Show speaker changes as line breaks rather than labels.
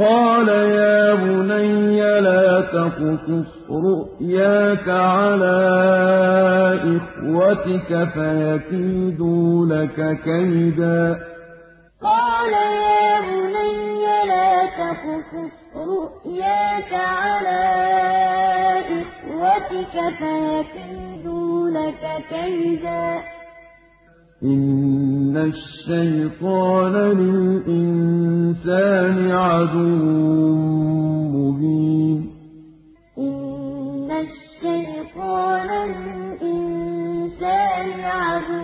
قَالَ يَا بُنَيَّ لَا تَقْصُصْ رُؤْيَاكَ عَلَىٰ إِخْوَتِكَ فَيَكِيدُوا لَكَ كَيْدًا.
قَالَ يَا بُنَيَّ لَا تَقْصُصْ رُؤْيَاكَ عَلَىٰ إِخْوَتِكَ فَيَكِيدُوا لَكَ كَيْدًا.
إِنَّ الشَّيْطَانَ لِلْإِنسَانِ الإنسان عدو مبين. إن الشيطان عدو